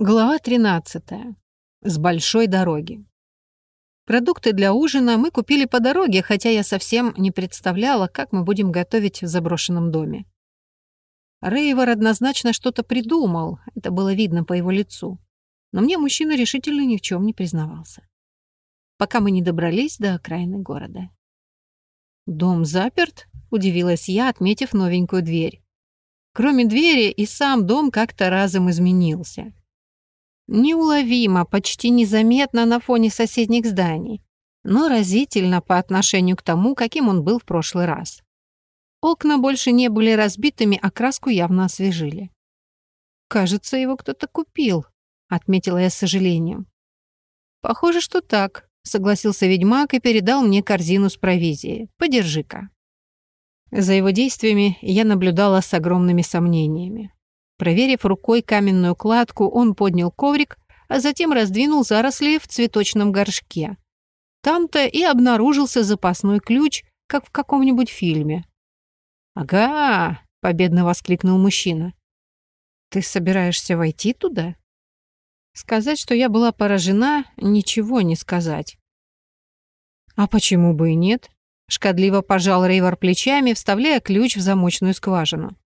Глава 13. С большой дороги. Продукты для ужина мы купили по дороге, хотя я совсем не представляла, как мы будем готовить в заброшенном доме. Рейвор однозначно что-то придумал, это было видно по его лицу. Но мне мужчина решительно ни в чем не признавался. Пока мы не добрались до окраины города. «Дом заперт?» — удивилась я, отметив новенькую дверь. Кроме двери, и сам дом как-то разом изменился. Неуловимо, почти незаметно на фоне соседних зданий, но разительно по отношению к тому, каким он был в прошлый раз. Окна больше не были разбитыми, а краску явно освежили. «Кажется, его кто-то купил», — отметила я с сожалением. «Похоже, что так», — согласился ведьмак и передал мне корзину с провизией. «Подержи-ка». За его действиями я наблюдала с огромными сомнениями. Проверив рукой каменную кладку, он поднял коврик, а затем раздвинул заросли в цветочном горшке. Там-то и обнаружился запасной ключ, как в каком-нибудь фильме. «Ага!» — победно воскликнул мужчина. «Ты собираешься войти туда?» Сказать, что я была поражена, ничего не сказать. «А почему бы и нет?» — шкодливо пожал Рейвор плечами, вставляя ключ в замочную скважину.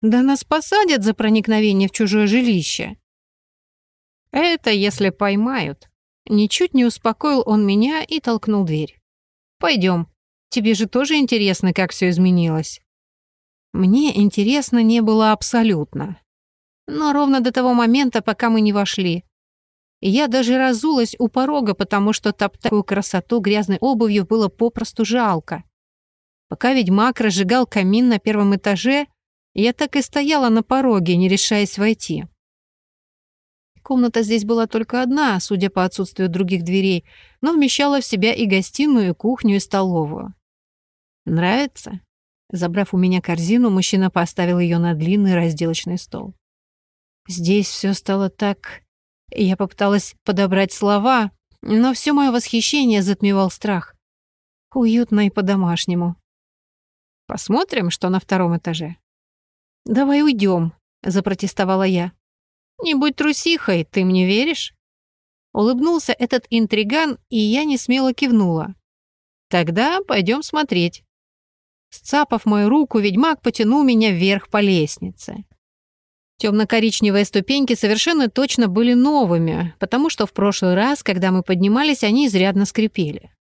Да нас посадят за проникновение в чужое жилище. Это если поймают. Ничуть не успокоил он меня и толкнул дверь. Пойдем. Тебе же тоже интересно, как все изменилось. Мне интересно не было абсолютно. Но ровно до того момента, пока мы не вошли. Я даже разулась у порога, потому что топтать такую красоту грязной обувью было попросту жалко. Пока ведьмак разжигал камин на первом этаже, я так и стояла на пороге, не решаясь войти. Комната здесь была только одна, судя по отсутствию других дверей, но вмещала в себя и гостиную, и кухню, и столовую. «Нравится?» Забрав у меня корзину, мужчина поставил ее на длинный разделочный стол. Здесь все стало так... Я попыталась подобрать слова, но все мое восхищение затмевал страх. Уютно и по-домашнему. Посмотрим, что на втором этаже. «Давай уйдем», — запротестовала я. «Не будь трусихой, ты мне веришь?» Улыбнулся этот интриган, и я не смело кивнула. «Тогда пойдем смотреть». Сцапав мою руку, ведьмак потянул меня вверх по лестнице. Темно-коричневые ступеньки совершенно точно были новыми, потому что в прошлый раз, когда мы поднимались, они изрядно скрипели.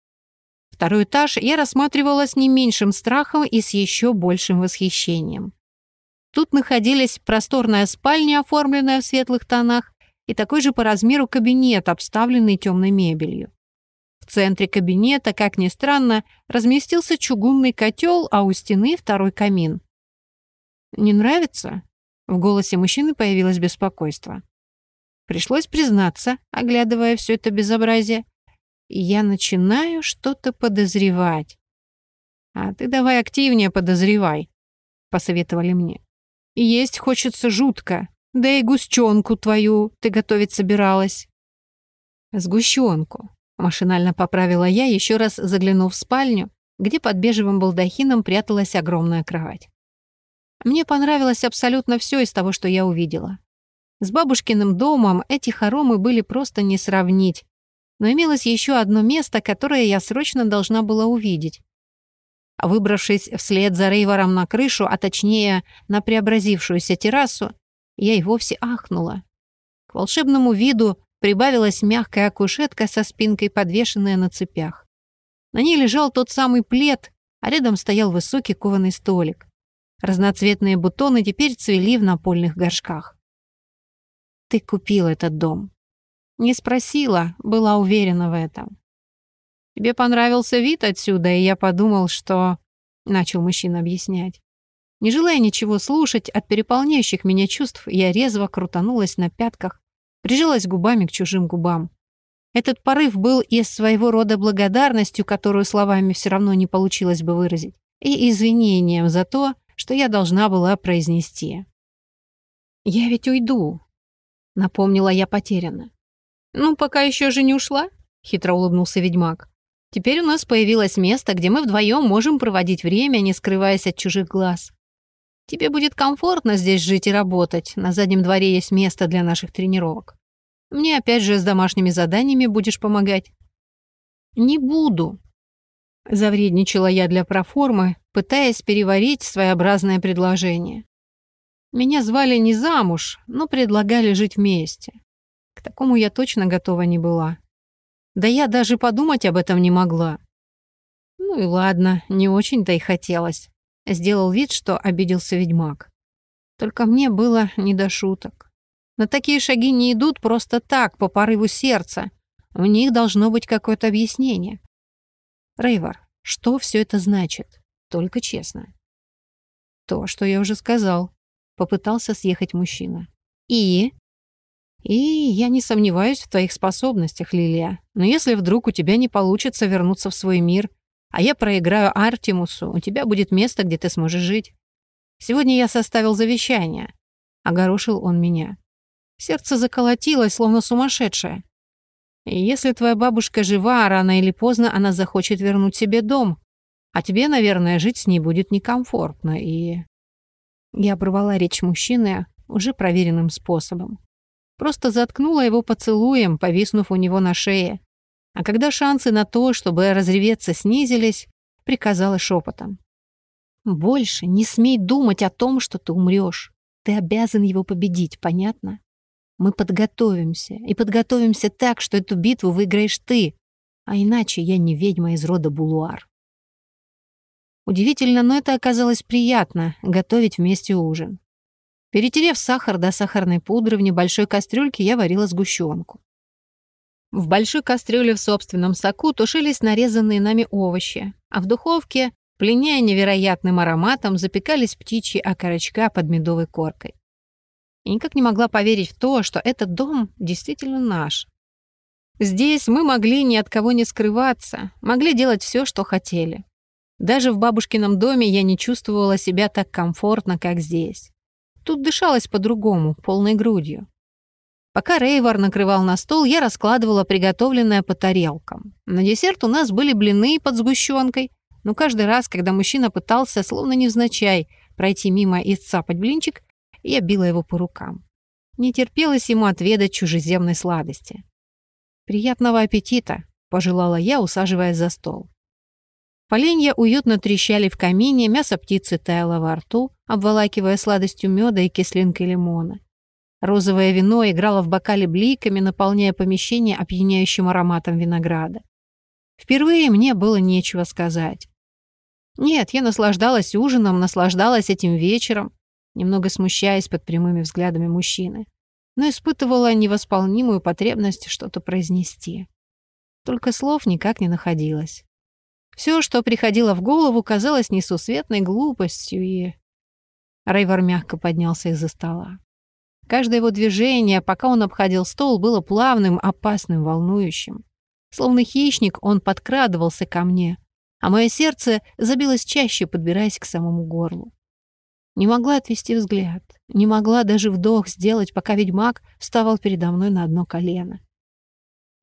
Второй этаж я рассматривала с не меньшим страхом и с еще большим восхищением. Тут находились просторная спальня, оформленная в светлых тонах, и такой же по размеру кабинет, обставленный темной мебелью. В центре кабинета, как ни странно, разместился чугунный котел, а у стены второй камин. «Не нравится?» В голосе мужчины появилось беспокойство. Пришлось признаться, оглядывая все это безобразие. Я начинаю что-то подозревать. «А ты давай активнее подозревай», — посоветовали мне. Есть хочется жутко. Да и гусчонку твою ты готовить собиралась. Сгущенку. Машинально поправила я, еще раз заглянув в спальню, где под бежевым балдахином пряталась огромная кровать. Мне понравилось абсолютно все из того, что я увидела. С бабушкиным домом эти хоромы были просто не сравнить, но имелось еще одно место, которое я срочно должна была увидеть. Выбравшись вслед за Рейвором на крышу, а точнее на преобразившуюся террасу, я и вовсе ахнула. К волшебному виду прибавилась мягкая кушетка со спинкой, подвешенная на цепях. На ней лежал тот самый плед, а рядом стоял высокий кованый столик. Разноцветные бутоны теперь цвели в напольных горшках. «Ты купил этот дом?» Не спросила, была уверена в этом. Тебе понравился вид отсюда, и я подумал, что...» Начал мужчина объяснять. Не желая ничего слушать, от переполняющих меня чувств я резво крутанулась на пятках, прижалась губами к чужим губам. Этот порыв был из своего рода благодарностью, которую словами все равно не получилось бы выразить, и извинением за то, что я должна была произнести. «Я ведь уйду», — напомнила я потерянно. «Ну, пока еще же не ушла», — хитро улыбнулся ведьмак. Теперь у нас появилось место, где мы вдвоем можем проводить время, не скрываясь от чужих глаз. Тебе будет комфортно здесь жить и работать. На заднем дворе есть место для наших тренировок. Мне опять же с домашними заданиями будешь помогать». «Не буду», — завредничала я для проформы, пытаясь переварить своеобразное предложение. Меня звали не замуж, но предлагали жить вместе. К такому я точно готова не была. Да я даже подумать об этом не могла. Ну и ладно, не очень-то и хотелось. Сделал вид, что обиделся ведьмак. Только мне было не до шуток. На такие шаги не идут просто так, по порыву сердца. У них должно быть какое-то объяснение. Рейвор, что все это значит? Только честно. То, что я уже сказал. Попытался съехать мужчина. И? И я не сомневаюсь в твоих способностях, Лилия. Но если вдруг у тебя не получится вернуться в свой мир, а я проиграю Артемусу, у тебя будет место, где ты сможешь жить. Сегодня я составил завещание. Огорошил он меня. Сердце заколотилось, словно сумасшедшее. И если твоя бабушка жива, рано или поздно она захочет вернуть себе дом. А тебе, наверное, жить с ней будет некомфортно. И... Я оборвала речь мужчины уже проверенным способом. Просто заткнула его поцелуем, повиснув у него на шее. А когда шансы на то, чтобы разреветься, снизились, приказала шепотом. «Больше не смей думать о том, что ты умрешь. Ты обязан его победить, понятно? Мы подготовимся, и подготовимся так, что эту битву выиграешь ты, а иначе я не ведьма из рода Булуар». Удивительно, но это оказалось приятно — готовить вместе ужин. Перетерев сахар до сахарной пудры в небольшой кастрюльке, я варила сгущенку. В большой кастрюле в собственном соку тушились нарезанные нами овощи, а в духовке, пленяя невероятным ароматом, запекались птичьи окорочка под медовой коркой. И никак не могла поверить в то, что этот дом действительно наш. Здесь мы могли ни от кого не скрываться, могли делать все, что хотели. Даже в бабушкином доме я не чувствовала себя так комфортно, как здесь. Тут дышалось по-другому, полной грудью. Пока Рейвар накрывал на стол, я раскладывала приготовленное по тарелкам. На десерт у нас были блины под сгущенкой, но каждый раз, когда мужчина пытался, словно невзначай, пройти мимо и сцапать блинчик, я била его по рукам. Не терпелось ему отведать чужеземной сладости. «Приятного аппетита!» — пожелала я, усаживаясь за стол. Поленья уютно трещали в камине, мясо птицы таяло во рту, обволакивая сладостью меда и кислинкой лимона. Розовое вино играло в бокале бликами, наполняя помещение опьяняющим ароматом винограда. Впервые мне было нечего сказать. Нет, я наслаждалась ужином, наслаждалась этим вечером, немного смущаясь под прямыми взглядами мужчины, но испытывала невосполнимую потребность что-то произнести. Только слов никак не находилось. Все, что приходило в голову, казалось несусветной глупостью, и... Рейвор мягко поднялся из-за стола. Каждое его движение, пока он обходил стол, было плавным, опасным, волнующим. Словно хищник, он подкрадывался ко мне, а мое сердце забилось чаще, подбираясь к самому горлу. Не могла отвести взгляд, не могла даже вдох сделать, пока ведьмак вставал передо мной на одно колено.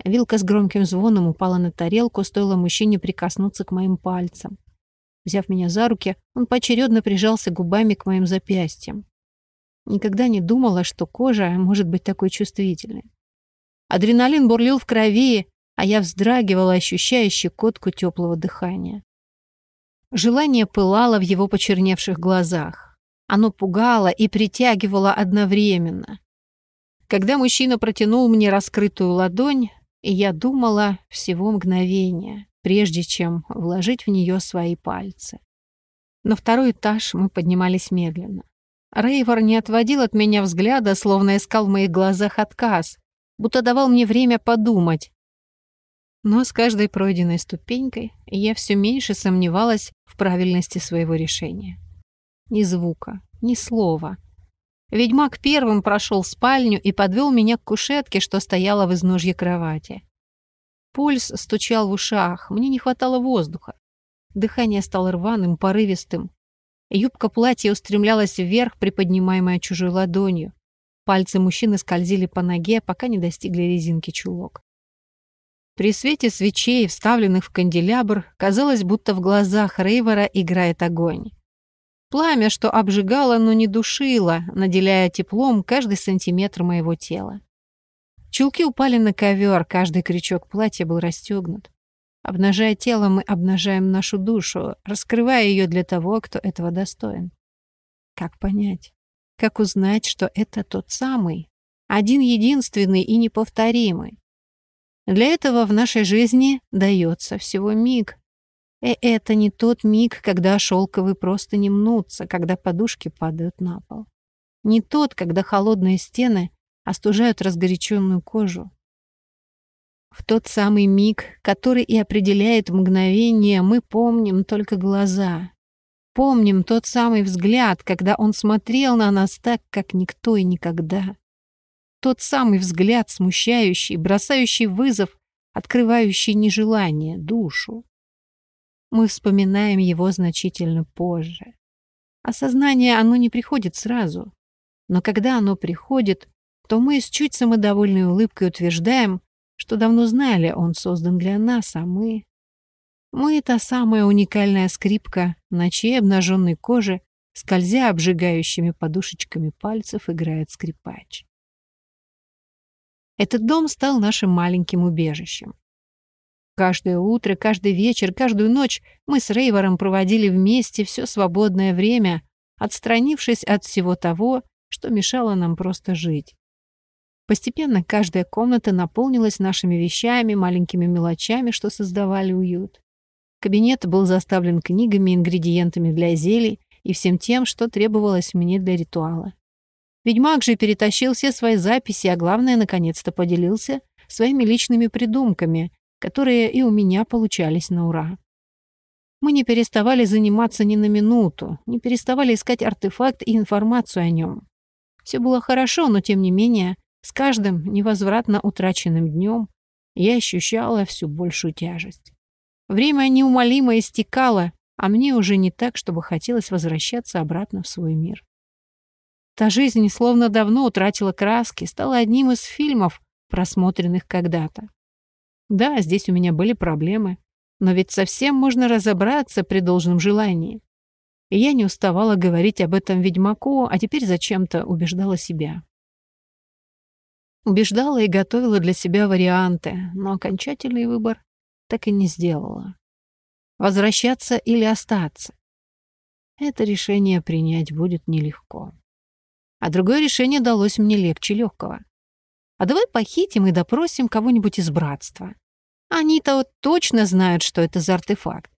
Вилка с громким звоном упала на тарелку, стоило мужчине прикоснуться к моим пальцам. Взяв меня за руки, он поочередно прижался губами к моим запястьям. Никогда не думала, что кожа может быть такой чувствительной. Адреналин бурлил в крови, а я вздрагивала, ощущая щекотку теплого дыхания. Желание пылало в его почерневших глазах. Оно пугало и притягивало одновременно. Когда мужчина протянул мне раскрытую ладонь, и я думала всего мгновения, прежде чем вложить в нее свои пальцы. На второй этаж мы поднимались медленно. Рейвор не отводил от меня взгляда, словно искал в моих глазах отказ, будто давал мне время подумать. Но с каждой пройденной ступенькой я все меньше сомневалась в правильности своего решения. Ни звука, ни слова, Ведьмак первым прошел в спальню и подвел меня к кушетке, что стояла в изножье кровати. Пульс стучал в ушах, мне не хватало воздуха. Дыхание стало рваным, порывистым. Юбка платья устремлялась вверх, приподнимаемая чужой ладонью. Пальцы мужчины скользили по ноге, пока не достигли резинки чулок. При свете свечей, вставленных в канделябр, казалось, будто в глазах Рейвора играет огонь. Пламя, что обжигало, но не душило, наделяя теплом каждый сантиметр моего тела. Чулки упали на ковер, каждый крючок платья был расстегнут. Обнажая тело, мы обнажаем нашу душу, раскрывая ее для того, кто этого достоин. Как понять? Как узнать, что это тот самый, один единственный и неповторимый? Для этого в нашей жизни дается всего миг. И это не тот миг, когда шелковые просто не мнутся, когда подушки падают на пол. Не тот, когда холодные стены остужают разгоряченную кожу. В тот самый миг, который и определяет мгновение, мы помним только глаза. Помним тот самый взгляд, когда он смотрел на нас так, как никто и никогда. Тот самый взгляд, смущающий, бросающий вызов, открывающий нежелание, душу. Мы вспоминаем его значительно позже. Осознание оно не приходит сразу. Но когда оно приходит, то мы с чуть самодовольной улыбкой утверждаем, что давно знали, он создан для нас, а мы... Мы — та самая уникальная скрипка, на чьей обнаженной коже, скользя обжигающими подушечками пальцев, играет скрипач. Этот дом стал нашим маленьким убежищем. Каждое утро, каждый вечер, каждую ночь мы с Рейвором проводили вместе все свободное время, отстранившись от всего того, что мешало нам просто жить. Постепенно каждая комната наполнилась нашими вещами, маленькими мелочами, что создавали уют. Кабинет был заставлен книгами, ингредиентами для зелий и всем тем, что требовалось мне для ритуала. Ведьмак же перетащил все свои записи, а главное, наконец-то поделился своими личными придумками, которые и у меня получались на ура. Мы не переставали заниматься ни на минуту, не переставали искать артефакт и информацию о нем. Все было хорошо, но тем не менее с каждым невозвратно утраченным днем я ощущала всю большую тяжесть. Время неумолимо истекало, а мне уже не так, чтобы хотелось возвращаться обратно в свой мир. Та жизнь словно давно утратила краски, стала одним из фильмов, просмотренных когда-то. Да, здесь у меня были проблемы, но ведь совсем можно разобраться при должном желании. И я не уставала говорить об этом ведьмаку, а теперь зачем-то убеждала себя. Убеждала и готовила для себя варианты, но окончательный выбор так и не сделала. Возвращаться или остаться? Это решение принять будет нелегко. А другое решение далось мне легче легкого. А давай похитим и допросим кого-нибудь из братства. Они-то вот точно знают, что это за артефакт.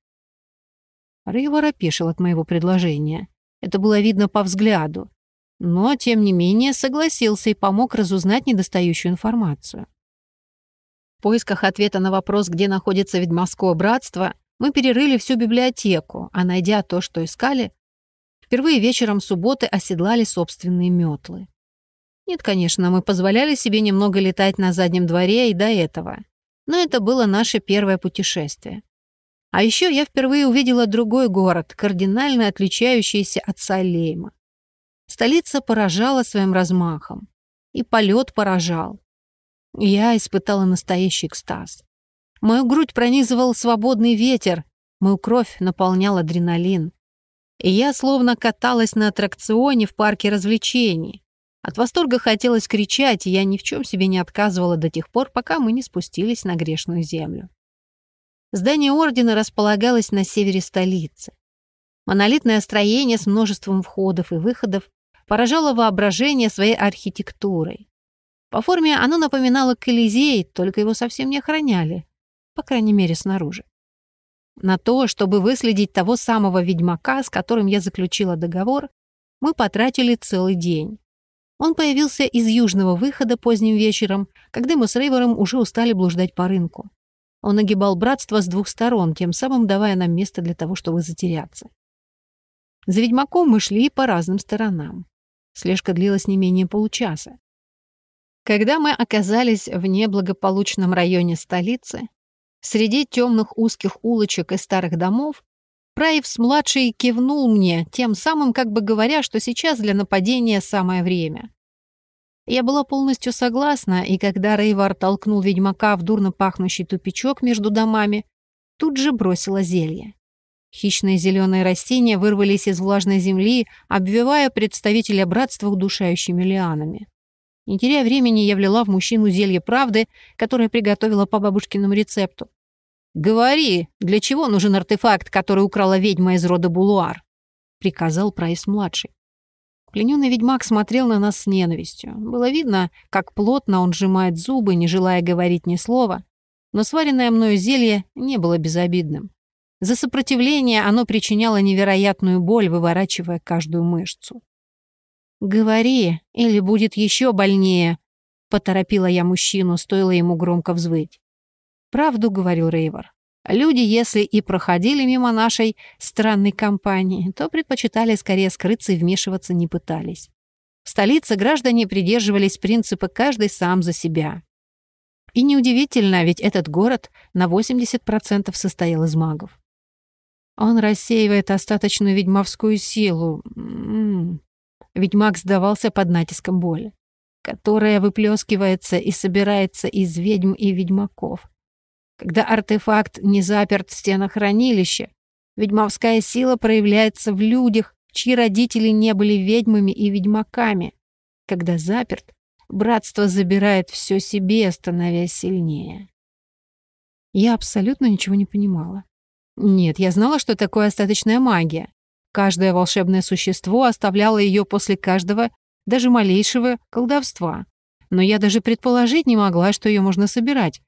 Рейвор опешил от моего предложения. Это было видно по взгляду но, тем не менее, согласился и помог разузнать недостающую информацию. В поисках ответа на вопрос, где находится ведьмовское братство, мы перерыли всю библиотеку, а найдя то, что искали, впервые вечером субботы оседлали собственные метлы. Нет, конечно, мы позволяли себе немного летать на заднем дворе и до этого, но это было наше первое путешествие. А еще я впервые увидела другой город, кардинально отличающийся от Салейма. Столица поражала своим размахом. И полет поражал. Я испытала настоящий экстаз. Мою грудь пронизывал свободный ветер, мою кровь наполнял адреналин. И я словно каталась на аттракционе в парке развлечений. От восторга хотелось кричать, и я ни в чем себе не отказывала до тех пор, пока мы не спустились на грешную землю. Здание ордена располагалось на севере столицы. Монолитное строение с множеством входов и выходов поражало воображение своей архитектурой. По форме оно напоминало Колизей, только его совсем не охраняли, по крайней мере, снаружи. На то, чтобы выследить того самого ведьмака, с которым я заключила договор, мы потратили целый день. Он появился из южного выхода поздним вечером, когда мы с Рейвором уже устали блуждать по рынку. Он огибал братство с двух сторон, тем самым давая нам место для того, чтобы затеряться. За ведьмаком мы шли по разным сторонам. Слежка длилась не менее получаса. Когда мы оказались в неблагополучном районе столицы, среди темных узких улочек и старых домов, Праевс-младший кивнул мне, тем самым как бы говоря, что сейчас для нападения самое время. Я была полностью согласна, и когда Рейвар толкнул ведьмака в дурно пахнущий тупичок между домами, тут же бросила зелье. Хищные зеленые растения вырвались из влажной земли, обвивая представителя братства удушающими лианами. Не теряя времени, я влила в мужчину зелье правды, которое приготовила по бабушкиному рецепту. «Говори, для чего нужен артефакт, который украла ведьма из рода Булуар?» — приказал Прайс-младший. Плененный ведьмак смотрел на нас с ненавистью. Было видно, как плотно он сжимает зубы, не желая говорить ни слова. Но сваренное мною зелье не было безобидным. За сопротивление оно причиняло невероятную боль, выворачивая каждую мышцу. «Говори, или будет еще больнее», — поторопила я мужчину, стоило ему громко взвыть. «Правду», — говорил Рейвор. «Люди, если и проходили мимо нашей странной компании, то предпочитали скорее скрыться и вмешиваться не пытались. В столице граждане придерживались принципа «каждый сам за себя». И неудивительно, ведь этот город на 80% состоял из магов. Он рассеивает остаточную ведьмовскую силу. М-м. Ведьмак сдавался под натиском боли, которая выплескивается и собирается из ведьм и ведьмаков. Когда артефакт не заперт в стенах хранилища, ведьмовская сила проявляется в людях, чьи родители не были ведьмами и ведьмаками. Когда заперт, братство забирает все себе, становясь сильнее. Я абсолютно ничего не понимала. Нет, я знала, что такое остаточная магия. Каждое волшебное существо оставляло ее после каждого, даже малейшего, колдовства. Но я даже предположить не могла, что ее можно собирать.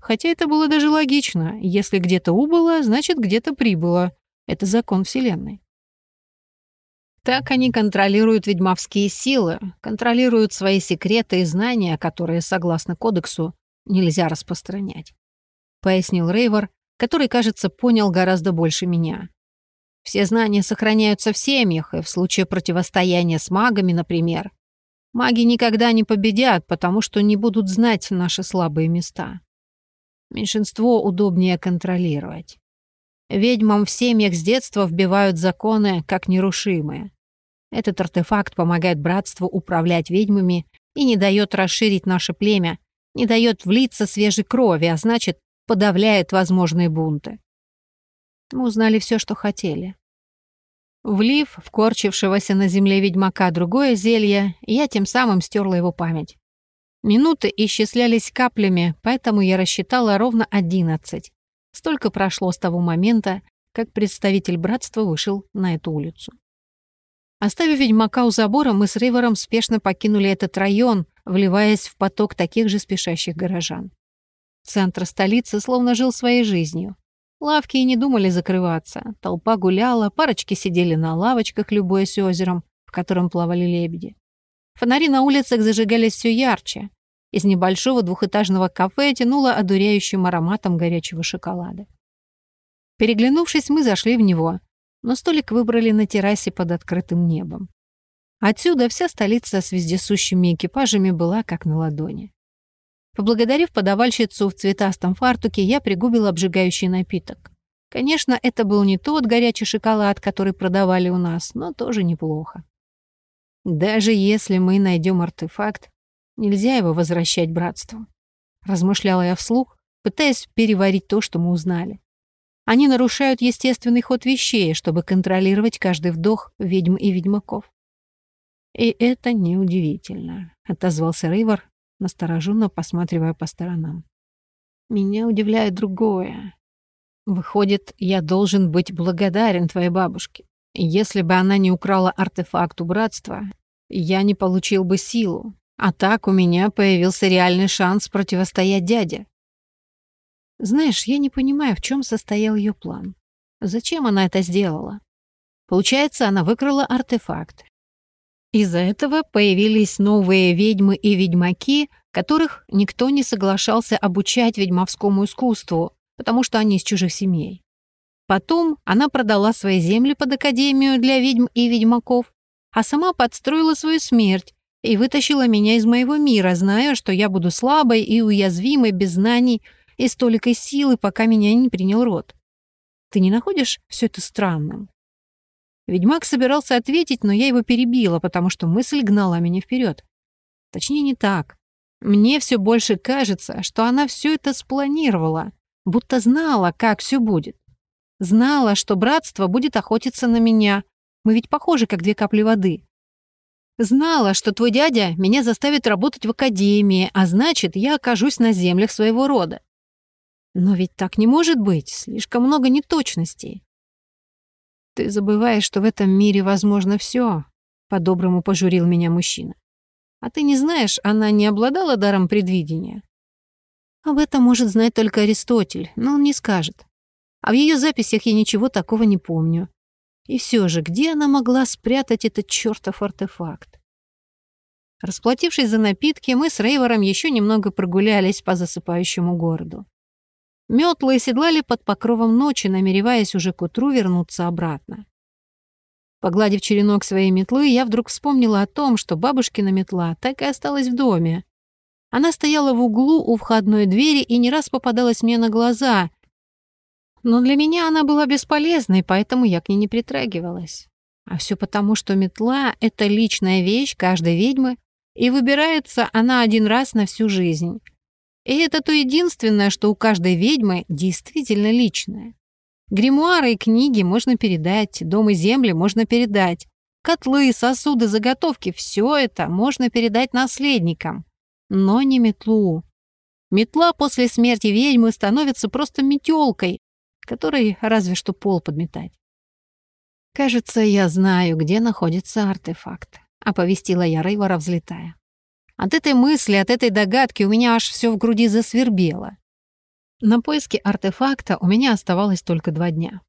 Хотя это было даже логично. Если где-то убыло, значит, где-то прибыло. Это закон Вселенной. Так они контролируют ведьмовские силы, контролируют свои секреты и знания, которые, согласно кодексу, нельзя распространять. Пояснил Рейвор, который, кажется, понял гораздо больше меня. Все знания сохраняются в семьях, и в случае противостояния с магами, например. Маги никогда не победят, потому что не будут знать наши слабые места. Меньшинство удобнее контролировать. Ведьмам в семьях с детства вбивают законы как нерушимые. Этот артефакт помогает братству управлять ведьмами и не дает расширить наше племя, не дает влиться свежей крови, а значит, подавляет возможные бунты. Мы узнали все, что хотели. Влив в корчившегося на земле ведьмака другое зелье, я тем самым стерла его память. Минуты исчислялись каплями, поэтому я рассчитала ровно одиннадцать. Столько прошло с того момента, как представитель братства вышел на эту улицу. Оставив ведьмака у забора, мы с Ривером спешно покинули этот район, вливаясь в поток таких же спешащих горожан. Центр столицы словно жил своей жизнью. Лавки и не думали закрываться. Толпа гуляла, парочки сидели на лавочках, любуясь озером, в котором плавали лебеди. Фонари на улицах зажигались все ярче. Из небольшого двухэтажного кафе тянуло одуряющим ароматом горячего шоколада. Переглянувшись, мы зашли в него, но столик выбрали на террасе под открытым небом. Отсюда вся столица с вездесущими экипажами была как на ладони. Поблагодарив подавальщицу в цветастом фартуке, я пригубила обжигающий напиток. Конечно, это был не тот горячий шоколад, который продавали у нас, но тоже неплохо. Даже если мы найдем артефакт, нельзя его возвращать братству. Размышляла я вслух, пытаясь переварить то, что мы узнали. Они нарушают естественный ход вещей, чтобы контролировать каждый вдох ведьм и ведьмаков. «И это неудивительно», — отозвался Рейвор, настороженно посматривая по сторонам. «Меня удивляет другое. Выходит, я должен быть благодарен твоей бабушке. Если бы она не украла артефакт у братства, я не получил бы силу, а так у меня появился реальный шанс противостоять дяде. Знаешь, я не понимаю, в чем состоял ее план. Зачем она это сделала? Получается, она выкрала артефакт, из-за этого появились новые ведьмы и ведьмаки, которых никто не соглашался обучать ведьмовскому искусству, потому что они из чужих семей. Потом она продала свои земли под Академию для ведьм и ведьмаков, а сама подстроила свою смерть и вытащила меня из моего мира, зная, что я буду слабой и уязвимой, без знаний и столикой силы, пока меня не принял род. Ты не находишь все это странным? Ведьмак собирался ответить, но я его перебила, потому что мысль гнала меня вперед. Точнее, не так. Мне все больше кажется, что она все это спланировала, будто знала, как все будет. Знала, что братство будет охотиться на меня. Мы ведь похожи, как две капли воды. Знала, что твой дядя меня заставит работать в академии, а значит, я окажусь на землях своего рода. Но ведь так не может быть, слишком много неточностей. Ты забываешь, что в этом мире возможно все, по-доброму пожурил меня мужчина. А ты не знаешь, она не обладала даром предвидения. Об этом может знать только Аристотель, но он не скажет. А в ее записях я ничего такого не помню. И все же, где она могла спрятать этот чертов артефакт? Расплатившись за напитки, мы с Рейвором еще немного прогулялись по засыпающему городу. Метлы седлали под покровом ночи, намереваясь уже к утру вернуться обратно. Погладив черенок своей метлы, я вдруг вспомнила о том, что бабушкина метла так и осталась в доме. Она стояла в углу у входной двери и не раз попадалась мне на глаза, но для меня она была бесполезной, поэтому я к ней не притрагивалась. А все потому, что метла — это личная вещь каждой ведьмы, и выбирается она один раз на всю жизнь. И это то единственное, что у каждой ведьмы действительно личное. Гримуары и книги можно передать, дом и земли можно передать, котлы, сосуды, заготовки — все это можно передать наследникам, но не метлу. Метла после смерти ведьмы становится просто метелкой, который разве что пол подметать. «Кажется, я знаю, где находится артефакт», — оповестила я Рейвора, взлетая. От этой мысли, от этой догадки у меня аж все в груди засвербело. На поиски артефакта у меня оставалось только два дня.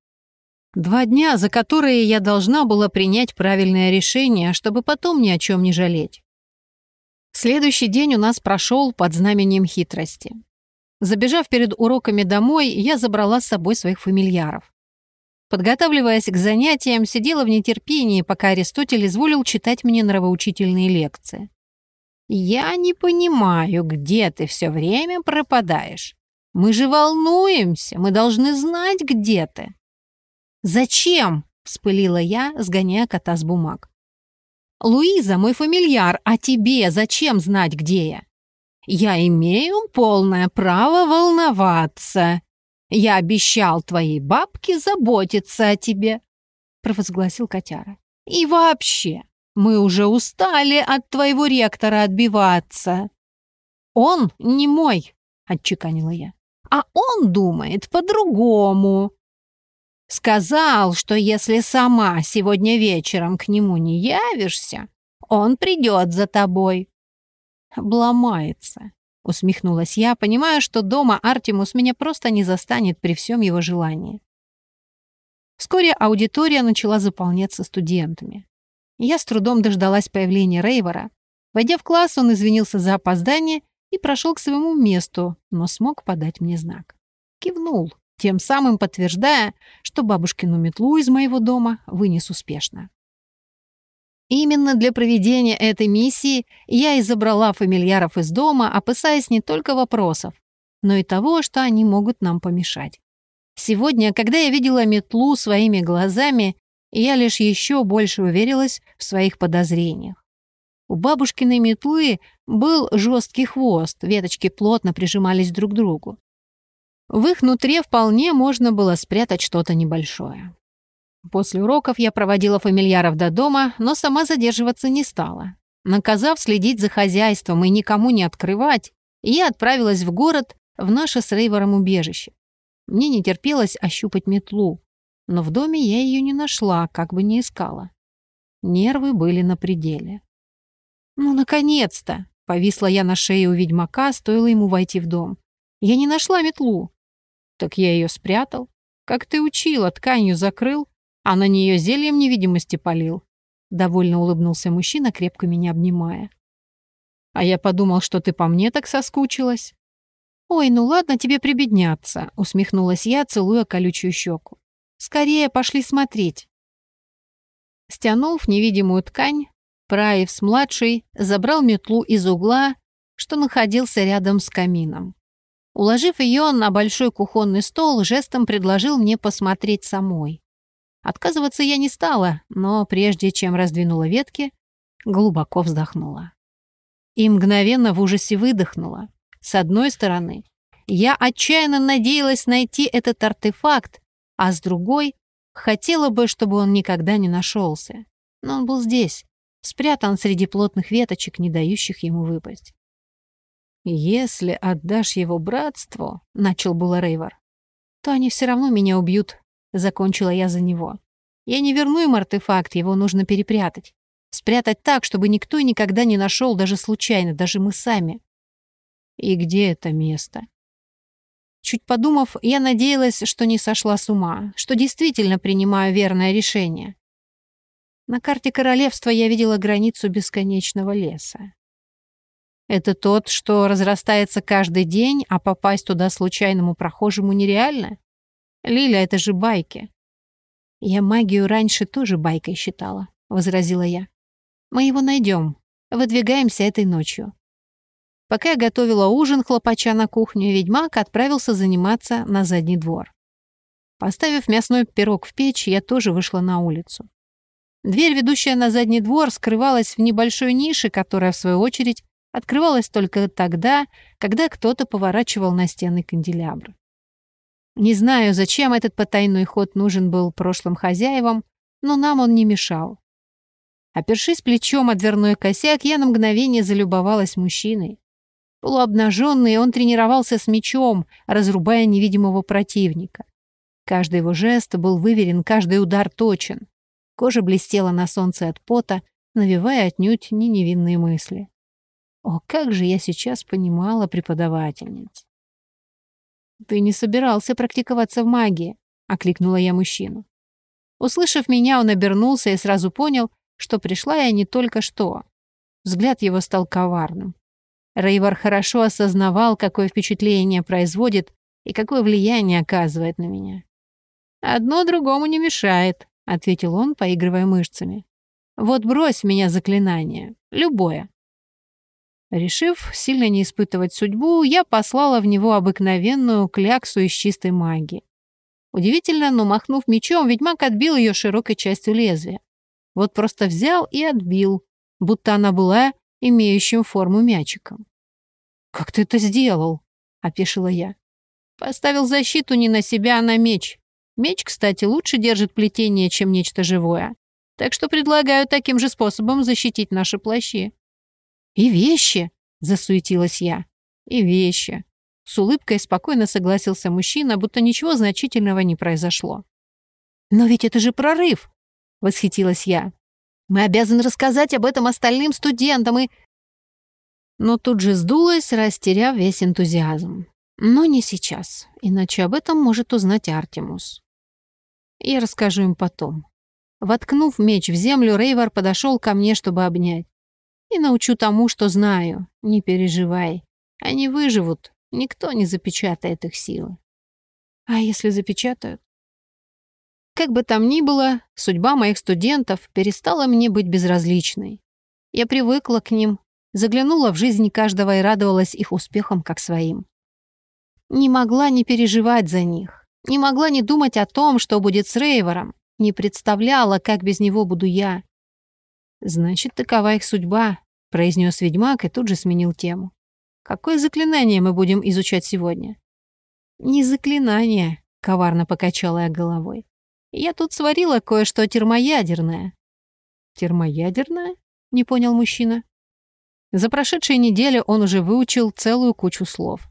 Два дня, за которые я должна была принять правильное решение, чтобы потом ни о чем не жалеть. Следующий день у нас прошел под знаменем хитрости. Забежав перед уроками домой, я забрала с собой своих фамильяров. Подготавливаясь к занятиям, сидела в нетерпении, пока Аристотель изволил читать мне нравоучительные лекции. «Я не понимаю, где ты все время пропадаешь. Мы же волнуемся, мы должны знать, где ты». «Зачем?» — вспылила я, сгоняя кота с бумаг. «Луиза, мой фамильяр, а тебе зачем знать, где я?» Я имею полное право волноваться. Я обещал твоей бабке заботиться о тебе, провозгласил котяра. И вообще, мы уже устали от твоего ректора отбиваться. Он не мой, отчеканила я. А он думает по-другому. Сказал, что если сама сегодня вечером к нему не явишься, он придет за тобой. «Обломается», — усмехнулась я, понимая, что дома Артемус меня просто не застанет при всем его желании. Вскоре аудитория начала заполняться студентами. Я с трудом дождалась появления Рейвора. Войдя в класс, он извинился за опоздание и прошел к своему месту, но смог подать мне знак. Кивнул, тем самым подтверждая, что бабушкину метлу из моего дома вынес успешно. Именно для проведения этой миссии я и забрала фамильяров из дома, опасаясь не только вопросов, но и того, что они могут нам помешать. Сегодня, когда я видела метлу своими глазами, я лишь еще больше уверилась в своих подозрениях. У бабушкиной метлы был жесткий хвост, веточки плотно прижимались друг к другу. В их нутре вполне можно было спрятать что-то небольшое. После уроков я проводила фамильяров до дома, но сама задерживаться не стала. Наказав следить за хозяйством и никому не открывать, я отправилась в город в наше с Рейвором убежище. Мне не терпелось ощупать метлу, но в доме я ее не нашла, как бы не искала. Нервы были на пределе. «Ну, наконец-то!» — повисла я на шее у ведьмака, стоило ему войти в дом. «Я не нашла метлу». «Так я ее спрятал. Как ты учила, тканью закрыл, а на нее зельем невидимости полил. Довольно улыбнулся мужчина, крепко меня обнимая. А я подумал, что ты по мне так соскучилась. Ой, ну ладно тебе прибедняться, усмехнулась я, целуя колючую щеку. Скорее пошли смотреть. Стянув невидимую ткань, Праевс-младший забрал метлу из угла, что находился рядом с камином. Уложив ее на большой кухонный стол, жестом предложил мне посмотреть самой. Отказываться я не стала, но прежде чем раздвинула ветки, глубоко вздохнула. И мгновенно в ужасе выдохнула. С одной стороны, я отчаянно надеялась найти этот артефакт, а с другой хотела бы, чтобы он никогда не нашелся. Но он был здесь, спрятан среди плотных веточек, не дающих ему выпасть. «Если отдашь его братству», — начал было Рейвор, «то они все равно меня убьют», — закончила я за него. «Я не верну им артефакт, его нужно перепрятать. Спрятать так, чтобы никто никогда не нашел, даже случайно, даже мы сами». «И где это место?» Чуть подумав, я надеялась, что не сошла с ума, что действительно принимаю верное решение. На карте королевства я видела границу бесконечного леса. Это тот, что разрастается каждый день, а попасть туда случайному прохожему нереально? Лиля, это же байки. Я магию раньше тоже байкой считала, возразила я. Мы его найдем. Выдвигаемся этой ночью. Пока я готовила ужин, хлопача на кухню, ведьмак отправился заниматься на задний двор. Поставив мясной пирог в печь, я тоже вышла на улицу. Дверь, ведущая на задний двор, скрывалась в небольшой нише, которая, в свою очередь, открывалась только тогда, когда кто-то поворачивал на стены канделябры. Не знаю, зачем этот потайной ход нужен был прошлым хозяевам, но нам он не мешал. Опершись плечом о дверной косяк, я на мгновение залюбовалась мужчиной. Полуобнаженный, он тренировался с мечом, разрубая невидимого противника. Каждый его жест был выверен, каждый удар точен. Кожа блестела на солнце от пота, навевая отнюдь не невинные мысли. О, как же я сейчас понимала преподавательниц. «Ты не собирался практиковаться в магии», — окликнула я мужчину. Услышав меня, он обернулся и сразу понял, что пришла я не только что. Взгляд его стал коварным. Рейвар хорошо осознавал, какое впечатление производит и какое влияние оказывает на меня. «Одно другому не мешает», — ответил он, поигрывая мышцами. «Вот брось в меня заклинание, любое, Решив сильно не испытывать судьбу, я послала в него обыкновенную кляксу из чистой магии. Удивительно, но махнув мечом, ведьмак отбил ее широкой частью лезвия. Вот просто взял и отбил, будто она была имеющим форму мячиком. «Как ты это сделал?» — опешила я. «Поставил защиту не на себя, а на меч. Меч, кстати, лучше держит плетение, чем нечто живое. Так что предлагаю таким же способом защитить наши плащи». «И вещи!» — засуетилась я. «И вещи!» С улыбкой спокойно согласился мужчина, будто ничего значительного не произошло. «Но ведь это же прорыв!» — восхитилась я. «Мы обязаны рассказать об этом остальным студентам и...» Но тут же сдулась, растеряв весь энтузиазм. Но не сейчас, иначе об этом может узнать Артемус. Я расскажу им потом. Воткнув меч в землю, Рейвар подошел ко мне, чтобы обнять. И научу тому, что знаю. Не переживай. Они выживут. Никто не запечатает их силы. А если запечатают? Как бы там ни было, судьба моих студентов перестала мне быть безразличной. Я привыкла к ним, заглянула в жизнь каждого и радовалась их успехам как своим. Не могла не переживать за них, не могла не думать о том, что будет с Рейвором, не представляла, как без него буду я. «Значит, такова их судьба», — произнес ведьмак и тут же сменил тему. «Какое заклинание мы будем изучать сегодня?» «Не заклинание», — коварно покачала я головой. «Я тут сварила кое-что термоядерное». «Термоядерное?» — не понял мужчина. За прошедшие недели он уже выучил целую кучу слов.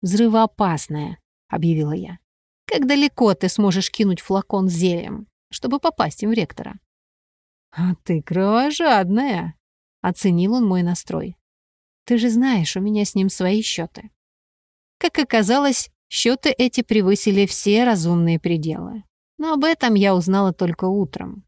«Взрывоопасное», — объявила я. «Как далеко ты сможешь кинуть флакон с зельем, чтобы попасть им в ректора?» «А ты кровожадная!» — оценил он мой настрой. «Ты же знаешь, у меня с ним свои счеты». Как оказалось, счеты эти превысили все разумные пределы. Но об этом я узнала только утром.